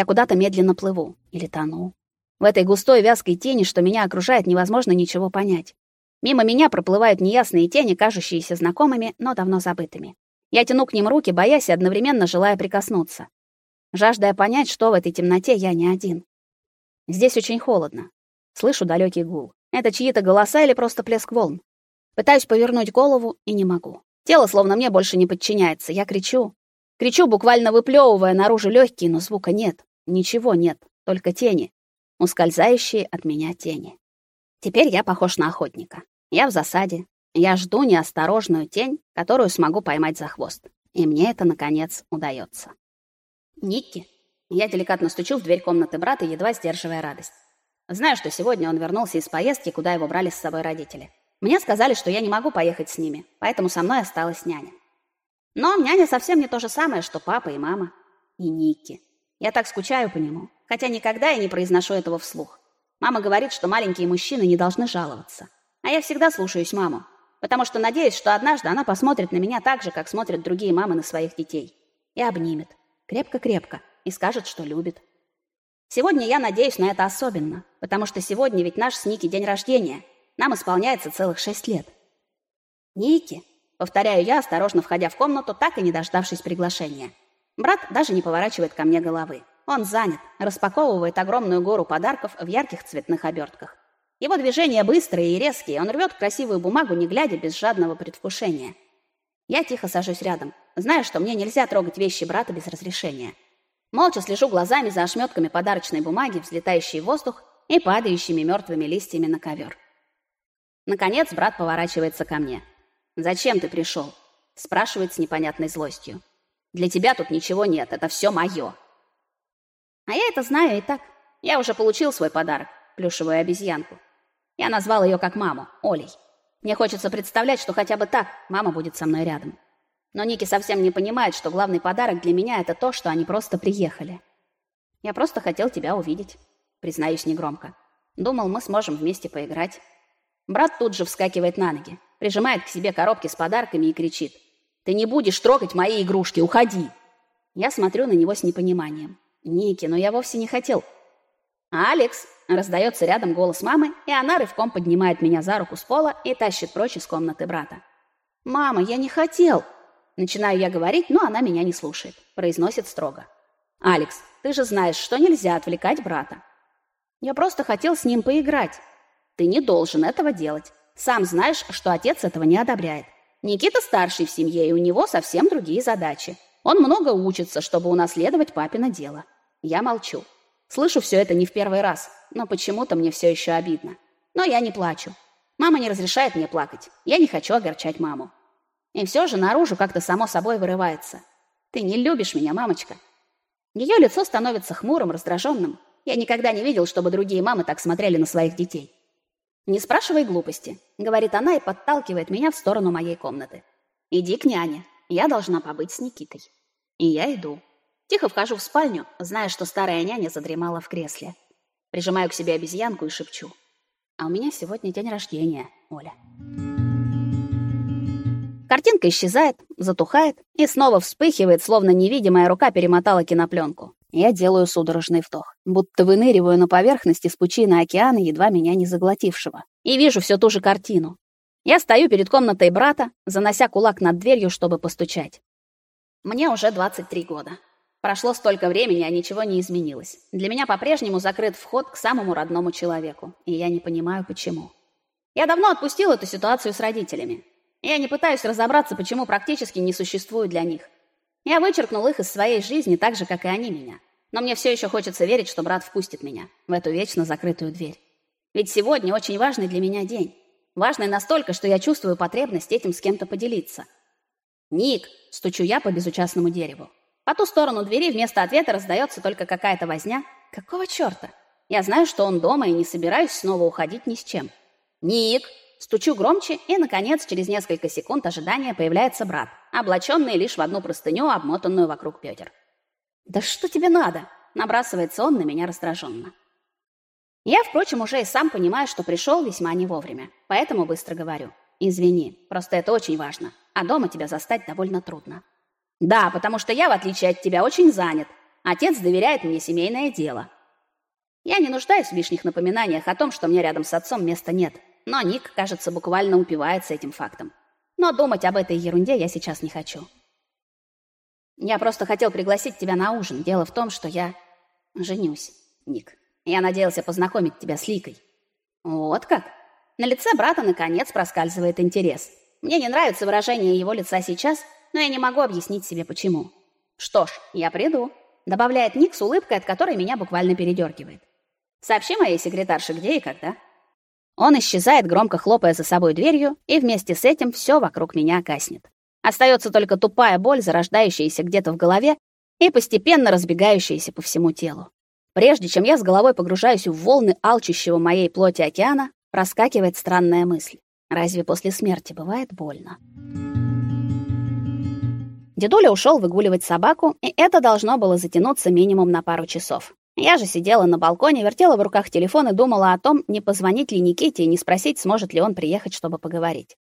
Я куда-то медленно плыву или тону. В этой густой вязкой тени, что меня окружает, невозможно ничего понять. Мимо меня проплывают неясные тени, кажущиеся знакомыми, но давно забытыми. Я тяну к ним руки, боясь и одновременно желая прикоснуться. Жаждая понять, что в этой темноте я не один. Здесь очень холодно. Слышу далекий гул. Это чьи-то голоса или просто плеск волн. Пытаюсь повернуть голову и не могу. Тело словно мне больше не подчиняется. Я кричу. Кричу, буквально выплевывая наружу легкие, но звука нет. Ничего нет, только тени. Ускользающие от меня тени. Теперь я похож на охотника. Я в засаде. Я жду неосторожную тень, которую смогу поймать за хвост. И мне это, наконец, удается. Никки. Я деликатно стучу в дверь комнаты брата, едва сдерживая радость. Знаю, что сегодня он вернулся из поездки, куда его брали с собой родители. Мне сказали, что я не могу поехать с ними, поэтому со мной осталась няня. Но няня совсем не то же самое, что папа и мама. И Никки. Я так скучаю по нему, хотя никогда я не произношу этого вслух. Мама говорит, что маленькие мужчины не должны жаловаться. А я всегда слушаюсь маму, потому что надеюсь, что однажды она посмотрит на меня так же, как смотрят другие мамы на своих детей. И обнимет. Крепко-крепко. И скажет, что любит. Сегодня я надеюсь на это особенно, потому что сегодня ведь наш с Ники день рождения. Нам исполняется целых шесть лет. Ники, повторяю я, осторожно входя в комнату, так и не дождавшись приглашения. Брат даже не поворачивает ко мне головы. Он занят, распаковывает огромную гору подарков в ярких цветных обертках. Его движения быстрые и резкие, он рвет красивую бумагу, не глядя, без жадного предвкушения. Я тихо сажусь рядом, зная, что мне нельзя трогать вещи брата без разрешения. Молча слежу глазами за ошметками подарочной бумаги, взлетающей в воздух и падающими мертвыми листьями на ковер. Наконец брат поворачивается ко мне. «Зачем ты пришел?» спрашивает с непонятной злостью. Для тебя тут ничего нет, это все мое. А я это знаю и так. Я уже получил свой подарок, плюшевую обезьянку. Я назвал ее как маму, Олей. Мне хочется представлять, что хотя бы так мама будет со мной рядом. Но Ники совсем не понимает, что главный подарок для меня это то, что они просто приехали. Я просто хотел тебя увидеть, признаюсь негромко. Думал, мы сможем вместе поиграть. Брат тут же вскакивает на ноги, прижимает к себе коробки с подарками и кричит: ты не будешь трогать мои игрушки, уходи. Я смотрю на него с непониманием. Ники, но я вовсе не хотел. Алекс, раздается рядом голос мамы, и она рывком поднимает меня за руку с пола и тащит прочь из комнаты брата. Мама, я не хотел. Начинаю я говорить, но она меня не слушает, произносит строго. Алекс, ты же знаешь, что нельзя отвлекать брата. Я просто хотел с ним поиграть. Ты не должен этого делать. Сам знаешь, что отец этого не одобряет. Никита старший в семье, и у него совсем другие задачи. Он много учится, чтобы унаследовать папино дело. Я молчу. Слышу все это не в первый раз, но почему-то мне все еще обидно. Но я не плачу. Мама не разрешает мне плакать. Я не хочу огорчать маму. И все же наружу как-то само собой вырывается. Ты не любишь меня, мамочка. Ее лицо становится хмурым, раздраженным. Я никогда не видел, чтобы другие мамы так смотрели на своих детей. «Не спрашивай глупости», — говорит она и подталкивает меня в сторону моей комнаты. «Иди к няне. Я должна побыть с Никитой». И я иду. Тихо вхожу в спальню, зная, что старая няня задремала в кресле. Прижимаю к себе обезьянку и шепчу. «А у меня сегодня день рождения, Оля». Картинка исчезает, затухает и снова вспыхивает, словно невидимая рука перемотала кинопленку. Я делаю судорожный вдох, будто выныриваю на поверхности с пучины океана, едва меня не заглотившего. И вижу всю ту же картину. Я стою перед комнатой брата, занося кулак над дверью, чтобы постучать. Мне уже 23 года. Прошло столько времени, а ничего не изменилось. Для меня по-прежнему закрыт вход к самому родному человеку, и я не понимаю, почему. Я давно отпустил эту ситуацию с родителями. Я не пытаюсь разобраться, почему практически не существую для них. Я вычеркнул их из своей жизни так же, как и они меня. Но мне все еще хочется верить, что брат впустит меня в эту вечно закрытую дверь. Ведь сегодня очень важный для меня день. Важный настолько, что я чувствую потребность этим с кем-то поделиться. «Ник!» — стучу я по безучастному дереву. По ту сторону двери вместо ответа раздается только какая-то возня. Какого черта? Я знаю, что он дома и не собираюсь снова уходить ни с чем. «Ник!» Стучу громче, и, наконец, через несколько секунд ожидания появляется брат, облаченный лишь в одну простыню, обмотанную вокруг бедер. «Да что тебе надо?» — набрасывается он на меня раздраженно. Я, впрочем, уже и сам понимаю, что пришел весьма не вовремя, поэтому быстро говорю. «Извини, просто это очень важно, а дома тебя застать довольно трудно». «Да, потому что я, в отличие от тебя, очень занят», Отец доверяет мне семейное дело. Я не нуждаюсь в лишних напоминаниях о том, что мне рядом с отцом места нет. Но Ник, кажется, буквально упивается этим фактом. Но думать об этой ерунде я сейчас не хочу. Я просто хотел пригласить тебя на ужин. Дело в том, что я женюсь, Ник. Я надеялся познакомить тебя с Ликой. Вот как? На лице брата наконец проскальзывает интерес. Мне не нравится выражение его лица сейчас, но я не могу объяснить себе почему. Что ж, я приду, добавляет Ник с улыбкой, от которой меня буквально передергивает. Сообщи моей секретарше, где и когда. Он исчезает, громко хлопая за собой дверью, и вместе с этим все вокруг меня гаснет. Остается только тупая боль, зарождающаяся где-то в голове и постепенно разбегающаяся по всему телу. Прежде чем я с головой погружаюсь в волны алчущего моей плоти океана, проскакивает странная мысль. Разве после смерти бывает больно? Дедуля ушел выгуливать собаку, и это должно было затянуться минимум на пару часов. Я же сидела на балконе, вертела в руках телефон и думала о том, не позвонить ли Никите и не спросить, сможет ли он приехать, чтобы поговорить.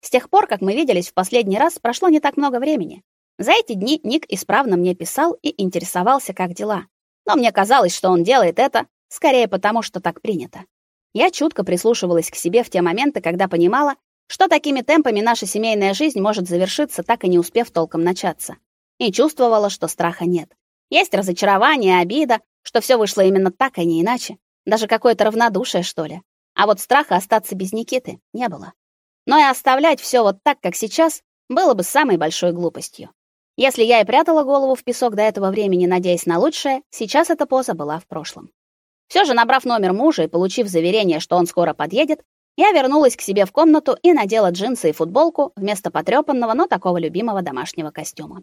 С тех пор, как мы виделись в последний раз, прошло не так много времени. За эти дни Ник исправно мне писал и интересовался, как дела. Но мне казалось, что он делает это скорее потому, что так принято. Я чутко прислушивалась к себе в те моменты, когда понимала, что такими темпами наша семейная жизнь может завершиться, так и не успев толком начаться. И чувствовала, что страха нет. Есть разочарование, обида, что все вышло именно так, а не иначе. Даже какое-то равнодушие, что ли. А вот страха остаться без Никиты не было. Но и оставлять все вот так, как сейчас, было бы самой большой глупостью. Если я и прятала голову в песок до этого времени, надеясь на лучшее, сейчас эта поза была в прошлом. Все же, набрав номер мужа и получив заверение, что он скоро подъедет, я вернулась к себе в комнату и надела джинсы и футболку вместо потрёпанного, но такого любимого домашнего костюма.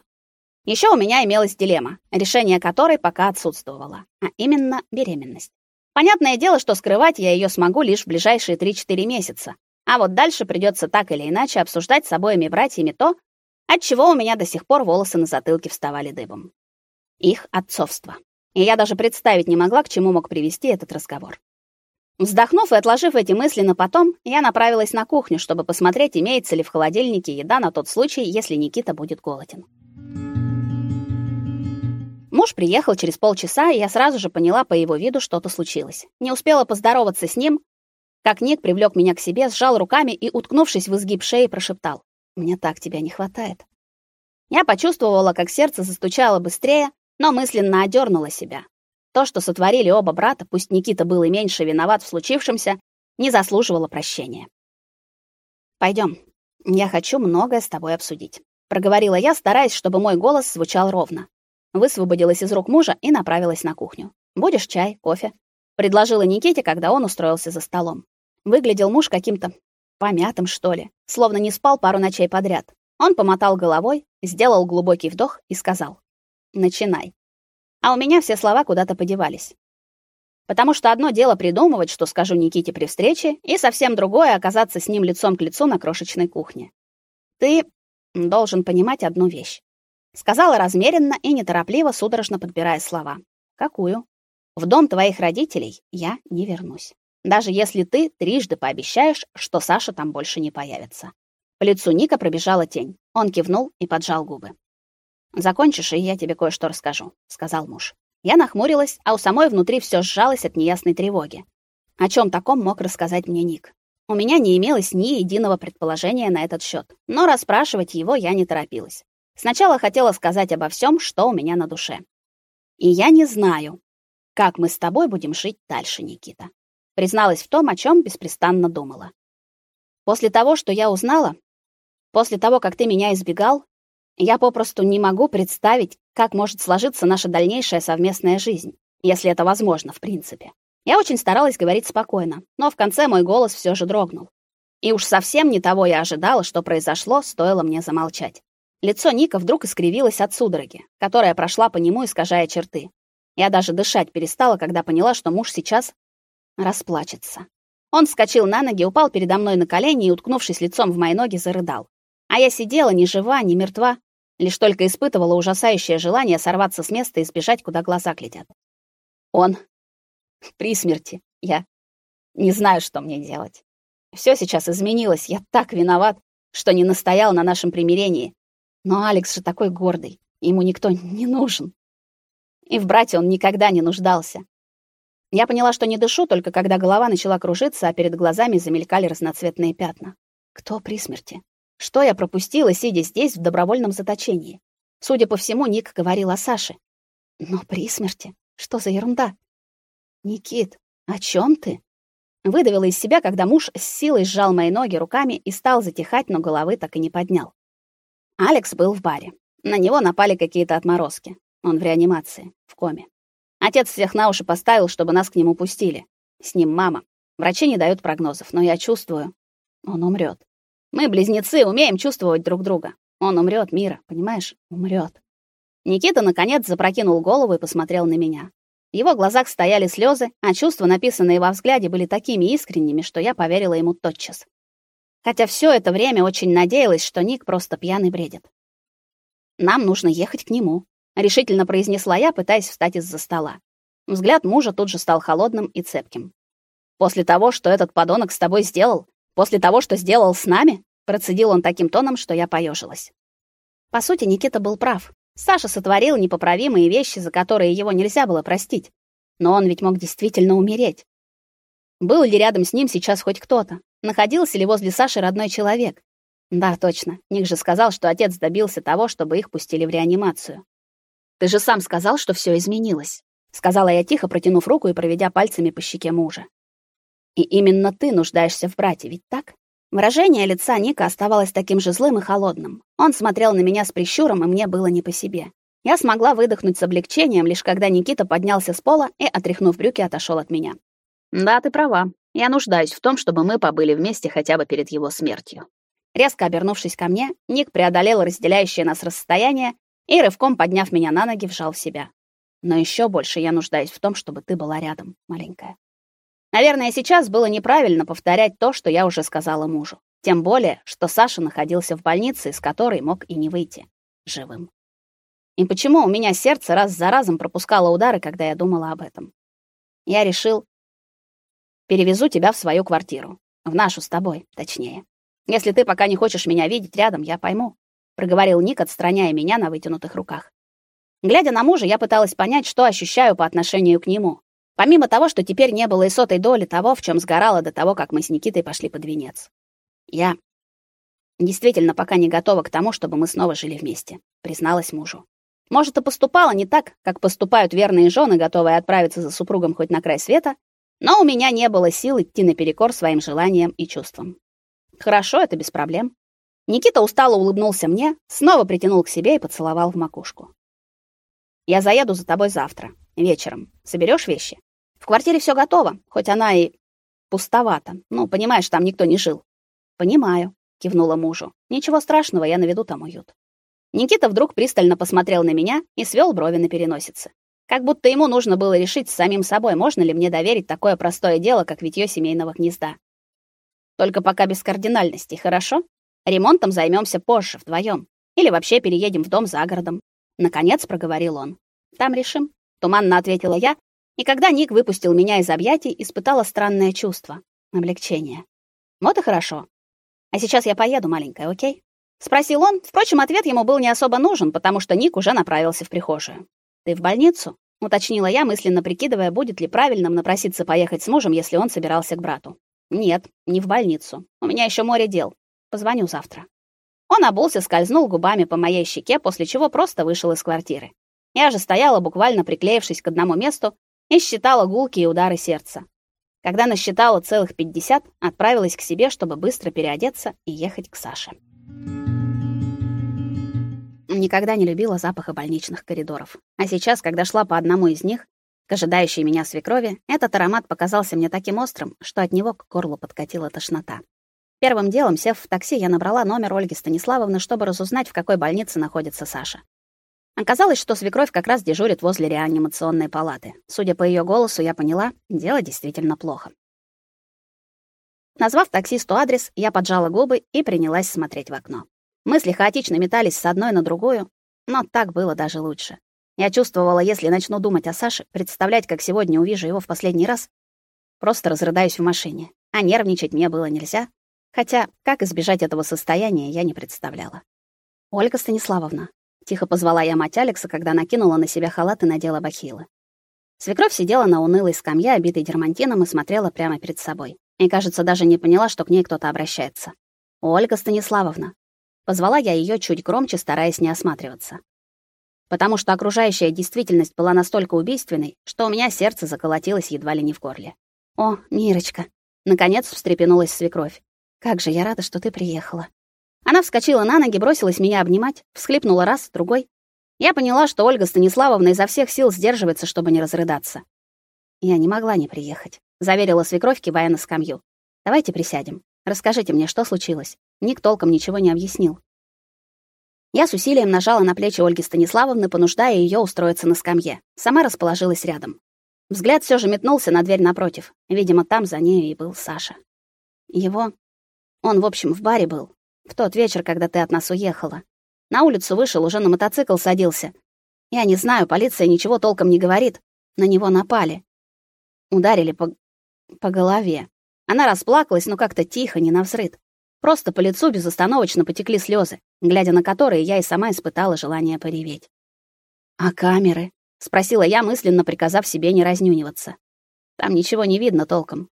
Еще у меня имелась дилемма, решение которой пока отсутствовало, а именно беременность. Понятное дело, что скрывать я ее смогу лишь в ближайшие 3-4 месяца. А вот дальше придется так или иначе обсуждать с обоими братьями то, от чего у меня до сих пор волосы на затылке вставали дыбом. Их отцовство. И я даже представить не могла, к чему мог привести этот разговор. Вздохнув и отложив эти мысли на потом, я направилась на кухню, чтобы посмотреть, имеется ли в холодильнике еда на тот случай, если Никита будет голоден. Муж приехал через полчаса, и я сразу же поняла по его виду, что-то случилось. Не успела поздороваться с ним, как Ник привлек меня к себе, сжал руками и, уткнувшись в изгиб шеи, прошептал: "Мне так тебя не хватает". Я почувствовала, как сердце застучало быстрее, но мысленно одернула себя. То, что сотворили оба брата, пусть Никита был и меньше виноват в случившемся, не заслуживало прощения. Пойдем. Я хочу многое с тобой обсудить, проговорила я, стараясь, чтобы мой голос звучал ровно высвободилась из рук мужа и направилась на кухню. Будешь чай, кофе? предложила Никите, когда он устроился за столом. Выглядел муж каким-то помятым, что ли, словно не спал пару ночей подряд. Он помотал головой, сделал глубокий вдох и сказал: "Начинай". А у меня все слова куда-то подевались. Потому что одно дело придумывать, что скажу Никите при встрече, и совсем другое оказаться с ним лицом к лицу на крошечной кухне. Ты должен понимать одну вещь сказала размеренно и неторопливо, судорожно подбирая слова. Какую? В дом твоих родителей я не вернусь. Даже если ты трижды пообещаешь, что Саша там больше не появится. По лицу Ника пробежала тень. Он кивнул и поджал губы. Закончишь, и я тебе кое-что расскажу, сказал муж. Я нахмурилась, а у самой внутри все сжалось от неясной тревоги. О чем таком мог рассказать мне Ник? У меня не имелось ни единого предположения на этот счет, но расспрашивать его я не торопилась. Сначала хотела сказать обо всем, что у меня на душе. И я не знаю, как мы с тобой будем жить дальше, Никита. Призналась в том, о чем беспрестанно думала. После того, что я узнала, после того, как ты меня избегал, я попросту не могу представить, как может сложиться наша дальнейшая совместная жизнь, если это возможно, в принципе. Я очень старалась говорить спокойно, но в конце мой голос все же дрогнул. И уж совсем не того я ожидала, что произошло, стоило мне замолчать. Лицо Ника вдруг искривилось от судороги, которая прошла по нему, искажая черты. Я даже дышать перестала, когда поняла, что муж сейчас расплачется. Он вскочил на ноги, упал передо мной на колени и, уткнувшись лицом в мои ноги, зарыдал. А я сидела ни жива, ни мертва, лишь только испытывала ужасающее желание сорваться с места и сбежать, куда глаза глядят. Он при смерти. Я не знаю, что мне делать. Все сейчас изменилось. Я так виноват, что не настоял на нашем примирении. Но Алекс же такой гордый, ему никто не нужен. И в брате он никогда не нуждался. Я поняла, что не дышу, только когда голова начала кружиться, а перед глазами замелькали разноцветные пятна. Кто при смерти? Что я пропустила, сидя здесь в добровольном заточении? Судя по всему, Ник говорил о Саше. Но при смерти? Что за ерунда? Никит, о чем ты? Выдавила из себя, когда муж с силой сжал мои ноги руками и стал затихать, но головы так и не поднял. Алекс был в баре. На него напали какие-то отморозки. Он в реанимации, в коме. Отец всех на уши поставил, чтобы нас к нему пустили. С ним мама. Врачи не дают прогнозов, но я чувствую, он умрет. Мы близнецы, умеем чувствовать друг друга. Он умрет, Мира, понимаешь? Умрет. Никита наконец запрокинул голову и посмотрел на меня. В его глазах стояли слезы, а чувства, написанные во взгляде, были такими искренними, что я поверила ему тотчас. Хотя все это время очень надеялась, что Ник просто пьяный бредит. Нам нужно ехать к нему, решительно произнесла я, пытаясь встать из-за стола. Взгляд мужа тут же стал холодным и цепким. После того, что этот подонок с тобой сделал, после того, что сделал с нами, процедил он таким тоном, что я поежилась. По сути, Никита был прав. Саша сотворил непоправимые вещи, за которые его нельзя было простить. Но он ведь мог действительно умереть. Был ли рядом с ним сейчас хоть кто-то? Находился ли возле Саши родной человек? Да, точно. Ник же сказал, что отец добился того, чтобы их пустили в реанимацию. Ты же сам сказал, что все изменилось, сказала я тихо, протянув руку и проведя пальцами по щеке мужа. И именно ты нуждаешься в брате, ведь так? Выражение лица Ника оставалось таким же злым и холодным. Он смотрел на меня с прищуром, и мне было не по себе. Я смогла выдохнуть с облегчением, лишь когда Никита поднялся с пола и, отряхнув брюки, отошел от меня. Да, ты права. Я нуждаюсь в том, чтобы мы побыли вместе хотя бы перед его смертью. Резко обернувшись ко мне, Ник преодолел разделяющее нас расстояние и рывком подняв меня на ноги, вжал в себя. Но еще больше я нуждаюсь в том, чтобы ты была рядом, маленькая. Наверное, сейчас было неправильно повторять то, что я уже сказала мужу. Тем более, что Саша находился в больнице, из которой мог и не выйти живым. И почему у меня сердце раз за разом пропускало удары, когда я думала об этом? Я решил перевезу тебя в свою квартиру, в нашу с тобой, точнее. Если ты пока не хочешь меня видеть рядом, я пойму проговорил Ник, отстраняя меня на вытянутых руках. Глядя на мужа, я пыталась понять, что ощущаю по отношению к нему. Помимо того, что теперь не было и сотой доли того, в чем сгорала до того, как мы с Никитой пошли под венец. Я действительно пока не готова к тому, чтобы мы снова жили вместе, призналась мужу. Может, и поступала не так, как поступают верные жены, готовые отправиться за супругом хоть на край света, но у меня не было сил идти наперекор своим желаниям и чувствам. Хорошо, это без проблем. Никита устало улыбнулся мне, снова притянул к себе и поцеловал в макушку. Я заеду за тобой завтра, вечером. Соберешь вещи? В квартире все готово, хоть она и пустовата. Ну, понимаешь, там никто не жил. Понимаю, кивнула мужу. Ничего страшного, я наведу там уют. Никита вдруг пристально посмотрел на меня и свел брови на переносице. Как будто ему нужно было решить с самим собой, можно ли мне доверить такое простое дело, как витьё семейного гнезда. Только пока без кардинальностей, хорошо? Ремонтом займемся позже вдвоем, или вообще переедем в дом за городом. Наконец проговорил он. Там решим, туманно ответила я, и когда Ник выпустил меня из объятий, испытала странное чувство облегчение. Вот и хорошо. А сейчас я поеду, маленькая, о'кей? спросил он. Впрочем, ответ ему был не особо нужен, потому что Ник уже направился в прихожую. Ты в больницу? уточнила я, мысленно прикидывая, будет ли правильным напроситься поехать с мужем, если он собирался к брату. Нет, не в больницу. У меня еще море дел. Позвоню завтра. Он обулся, скользнул губами по моей щеке, после чего просто вышел из квартиры. Я же стояла, буквально приклеившись к одному месту, и считала гулкие удары сердца. Когда насчитала целых 50, отправилась к себе, чтобы быстро переодеться и ехать к Саше. Никогда не любила запаха больничных коридоров. А сейчас, когда шла по одному из них, к ожидающей меня свекрови, этот аромат показался мне таким острым, что от него к горлу подкатила тошнота. Первым делом, сев в такси, я набрала номер Ольги Станиславовны, чтобы разузнать, в какой больнице находится Саша. Оказалось, что свекровь как раз дежурит возле реанимационной палаты. Судя по ее голосу, я поняла, дело действительно плохо. Назвав таксисту адрес, я поджала губы и принялась смотреть в окно. Мысли хаотично метались с одной на другую, но так было даже лучше. Я чувствовала, если начну думать о Саше, представлять, как сегодня увижу его в последний раз, просто разрыдаюсь в машине. А нервничать мне было нельзя, Хотя, как избежать этого состояния, я не представляла. Ольга Станиславовна, тихо позвала я мать Алекса, когда накинула на себя халат и надела бахилы. Свекровь сидела на унылой скамье, обитой дермантином, и смотрела прямо перед собой. И, кажется, даже не поняла, что к ней кто-то обращается. «Ольга Станиславовна». Позвала я ее чуть громче, стараясь не осматриваться. Потому что окружающая действительность была настолько убийственной, что у меня сердце заколотилось едва ли не в горле. «О, Мирочка!» Наконец встрепенулась свекровь. «Как же я рада, что ты приехала!» Она вскочила на ноги, бросилась меня обнимать, всхлипнула раз, другой. Я поняла, что Ольга Станиславовна изо всех сил сдерживается, чтобы не разрыдаться. Я не могла не приехать, заверила свекровь, кивая на скамью. Давайте присядем. Расскажите мне, что случилось. Ник толком ничего не объяснил. Я с усилием нажала на плечи Ольги Станиславовны, понуждая ее устроиться на скамье. Сама расположилась рядом. Взгляд все же метнулся на дверь напротив. Видимо, там за ней и был Саша. Его он, в общем, в баре был, в тот вечер, когда ты от нас уехала. На улицу вышел, уже на мотоцикл садился. Я не знаю, полиция ничего толком не говорит. На него напали. Ударили по по голове. Она расплакалась, но как-то тихо, не навзрыд. Просто по лицу безостановочно потекли слезы, глядя на которые я и сама испытала желание пореветь. А камеры? спросила я, мысленно приказав себе не разнюниваться. Там ничего не видно толком.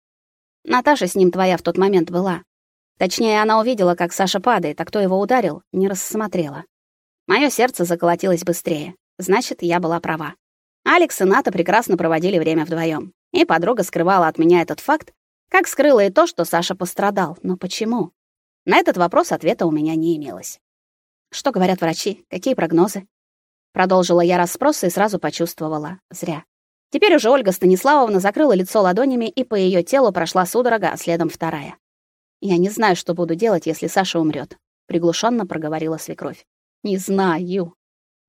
Наташа с ним твоя в тот момент была. Точнее, она увидела, как Саша падает, а кто его ударил, не рассмотрела. Моё сердце заколотилось быстрее. Значит, я была права. Алекс и Ната прекрасно проводили время вдвоем, И подруга скрывала от меня этот факт, как скрыла и то, что Саша пострадал. Но почему? На этот вопрос ответа у меня не имелось. Что говорят врачи? Какие прогнозы? Продолжила я расспросы и сразу почувствовала. Зря. Теперь уже Ольга Станиславовна закрыла лицо ладонями, и по её телу прошла судорога, а следом вторая. Я не знаю, что буду делать, если Саша умрет, приглушенно проговорила свекровь. Не знаю.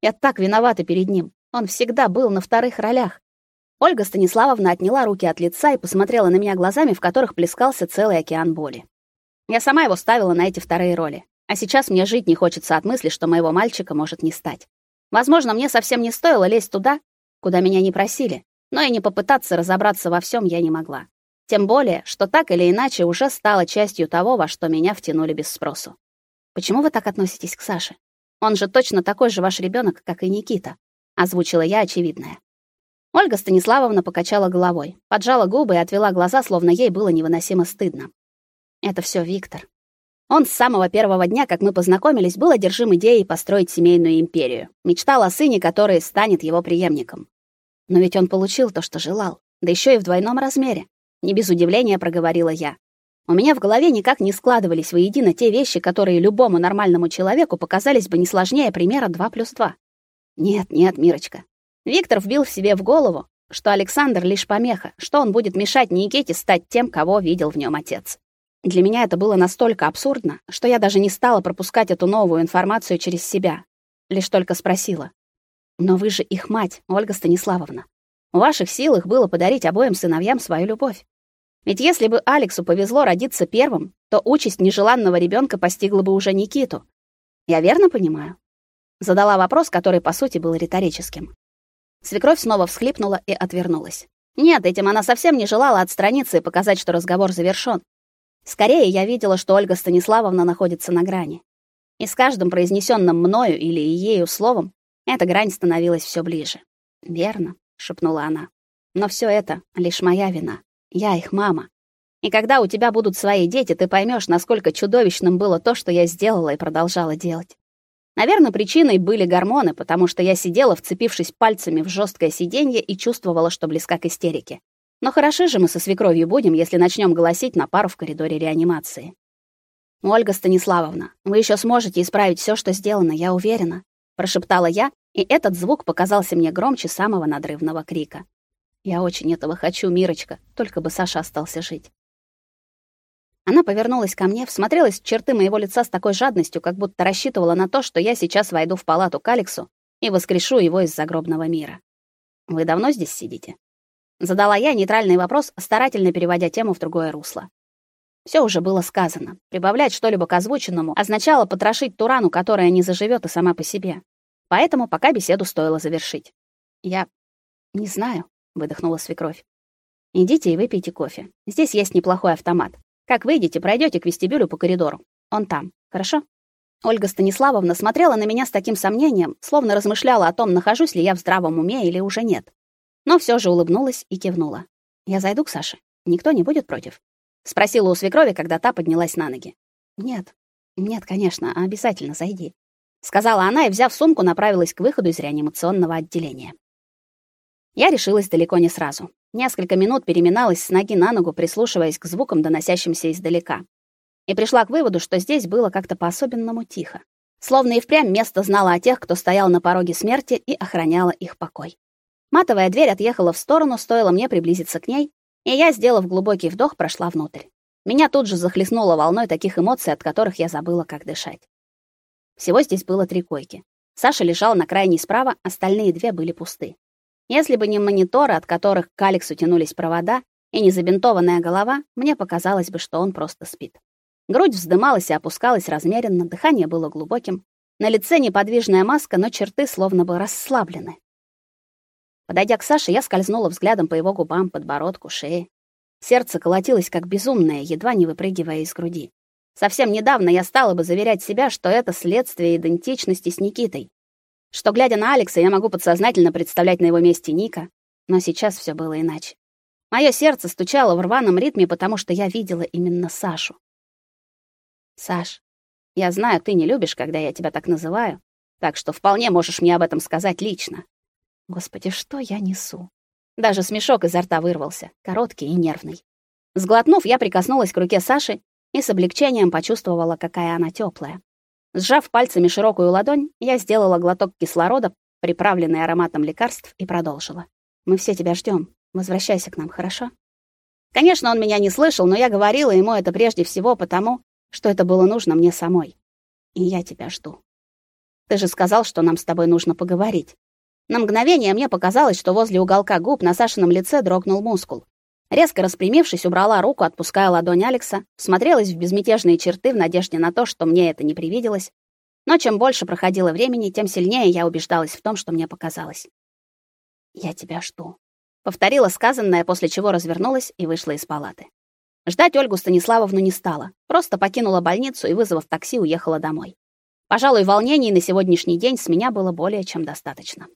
Я так виновата перед ним. Он всегда был на вторых ролях. Ольга Станиславовна отняла руки от лица и посмотрела на меня глазами, в которых плескался целый океан боли. Я сама его ставила на эти вторые роли. А сейчас мне жить не хочется от мысли, что моего мальчика может не стать. Возможно, мне совсем не стоило лезть туда, куда меня не просили, но и не попытаться разобраться во всем я не могла. Тем более, что так или иначе уже стало частью того, во что меня втянули без спросу. Почему вы так относитесь к Саше? Он же точно такой же ваш ребенок, как и Никита, озвучила я очевидное. Ольга Станиславовна покачала головой, поджала губы и отвела глаза, словно ей было невыносимо стыдно. Это все Виктор. Он с самого первого дня, как мы познакомились, был одержим идеей построить семейную империю. Мечтал о сыне, который станет его преемником. Но ведь он получил то, что желал, да еще и в двойном размере. Не без удивления проговорила я. У меня в голове никак не складывались воедино те вещи, которые любому нормальному человеку показались бы не сложнее примера 2 плюс 2. Нет, нет, Мирочка. Виктор вбил в себе в голову, что Александр лишь помеха, что он будет мешать Никите стать тем, кого видел в нем отец. Для меня это было настолько абсурдно, что я даже не стала пропускать эту новую информацию через себя. Лишь только спросила: "Но вы же их мать, Ольга Станиславовна. В ваших силах было подарить обоим сыновьям свою любовь. Ведь если бы Алексу повезло родиться первым, то участь нежеланного ребенка постигла бы уже Никиту. Я верно понимаю? Задала вопрос, который по сути был риторическим. Свекровь снова всхлипнула и отвернулась. Нет, этим она совсем не желала отстраниться и показать, что разговор завершён. Скорее я видела, что Ольга Станиславовна находится на грани. И с каждым произнесенным мною или ею словом эта грань становилась все ближе. Верно шепнула она. Но все это лишь моя вина. Я их мама. И когда у тебя будут свои дети, ты поймешь, насколько чудовищным было то, что я сделала и продолжала делать. Наверное, причиной были гормоны, потому что я сидела, вцепившись пальцами в жесткое сиденье и чувствовала, что близка к истерике. Но хороши же мы со свекровью будем, если начнем голосить на пару в коридоре реанимации. Ольга Станиславовна, вы еще сможете исправить все, что сделано, я уверена, прошептала я, и этот звук показался мне громче самого надрывного крика. Я очень этого хочу, Мирочка, только бы Саша остался жить. Она повернулась ко мне, всмотрелась в черты моего лица с такой жадностью, как будто рассчитывала на то, что я сейчас войду в палату к Алексу и воскрешу его из загробного мира. Вы давно здесь сидите? Задала я нейтральный вопрос, старательно переводя тему в другое русло. Все уже было сказано. Прибавлять что-либо к озвученному означало потрошить ту рану, которая не заживет и сама по себе. Поэтому пока беседу стоило завершить. Я не знаю, выдохнула свекровь. Идите и выпейте кофе. Здесь есть неплохой автомат. Как выйдете, пройдете к вестибюлю по коридору. Он там. Хорошо? Ольга Станиславовна смотрела на меня с таким сомнением, словно размышляла о том, нахожусь ли я в здравом уме или уже нет. Но все же улыбнулась и кивнула. Я зайду к Саше. Никто не будет против, спросила у свекрови, когда та поднялась на ноги. Нет. Нет, конечно, обязательно зайди, сказала она и, взяв сумку, направилась к выходу из реанимационного отделения. Я решилась далеко не сразу. Несколько минут переминалась с ноги на ногу, прислушиваясь к звукам, доносящимся издалека и пришла к выводу, что здесь было как-то по-особенному тихо. Словно и впрямь место знало о тех, кто стоял на пороге смерти и охраняла их покой. Матовая дверь отъехала в сторону, стоило мне приблизиться к ней, и я, сделав глубокий вдох, прошла внутрь. Меня тут же захлестнуло волной таких эмоций, от которых я забыла, как дышать. Всего здесь было три койки. Саша лежал на крайней справа, остальные две были пусты. Если бы не мониторы, от которых к Алексу тянулись провода, и не забинтованная голова, мне показалось бы, что он просто спит. Грудь вздымалась и опускалась размеренно, дыхание было глубоким. На лице неподвижная маска, но черты словно бы расслаблены. Подойдя к Саше, я скользнула взглядом по его губам, подбородку, шее. Сердце колотилось как безумное, едва не выпрыгивая из груди. Совсем недавно я стала бы заверять себя, что это следствие идентичности с Никитой. Что, глядя на Алекса, я могу подсознательно представлять на его месте Ника. Но сейчас все было иначе. Мое сердце стучало в рваном ритме, потому что я видела именно Сашу. Саш, я знаю, ты не любишь, когда я тебя так называю, так что вполне можешь мне об этом сказать лично. Господи, что я несу? Даже смешок изо рта вырвался, короткий и нервный. Сглотнув, я прикоснулась к руке Саши и с облегчением почувствовала, какая она теплая. Сжав пальцами широкую ладонь, я сделала глоток кислорода, приправленный ароматом лекарств, и продолжила. Мы все тебя ждем. Возвращайся к нам, хорошо? Конечно, он меня не слышал, но я говорила ему это прежде всего потому, что это было нужно мне самой. И я тебя жду. Ты же сказал, что нам с тобой нужно поговорить. На мгновение мне показалось, что возле уголка губ на Сашином лице дрогнул мускул. Резко распрямившись, убрала руку, отпуская ладонь Алекса, смотрелась в безмятежные черты в надежде на то, что мне это не привиделось. Но чем больше проходило времени, тем сильнее я убеждалась в том, что мне показалось. «Я тебя жду», — повторила сказанное, после чего развернулась и вышла из палаты. Ждать Ольгу Станиславовну не стала, просто покинула больницу и, вызвав такси, уехала домой. Пожалуй, волнений на сегодняшний день с меня было более чем достаточно.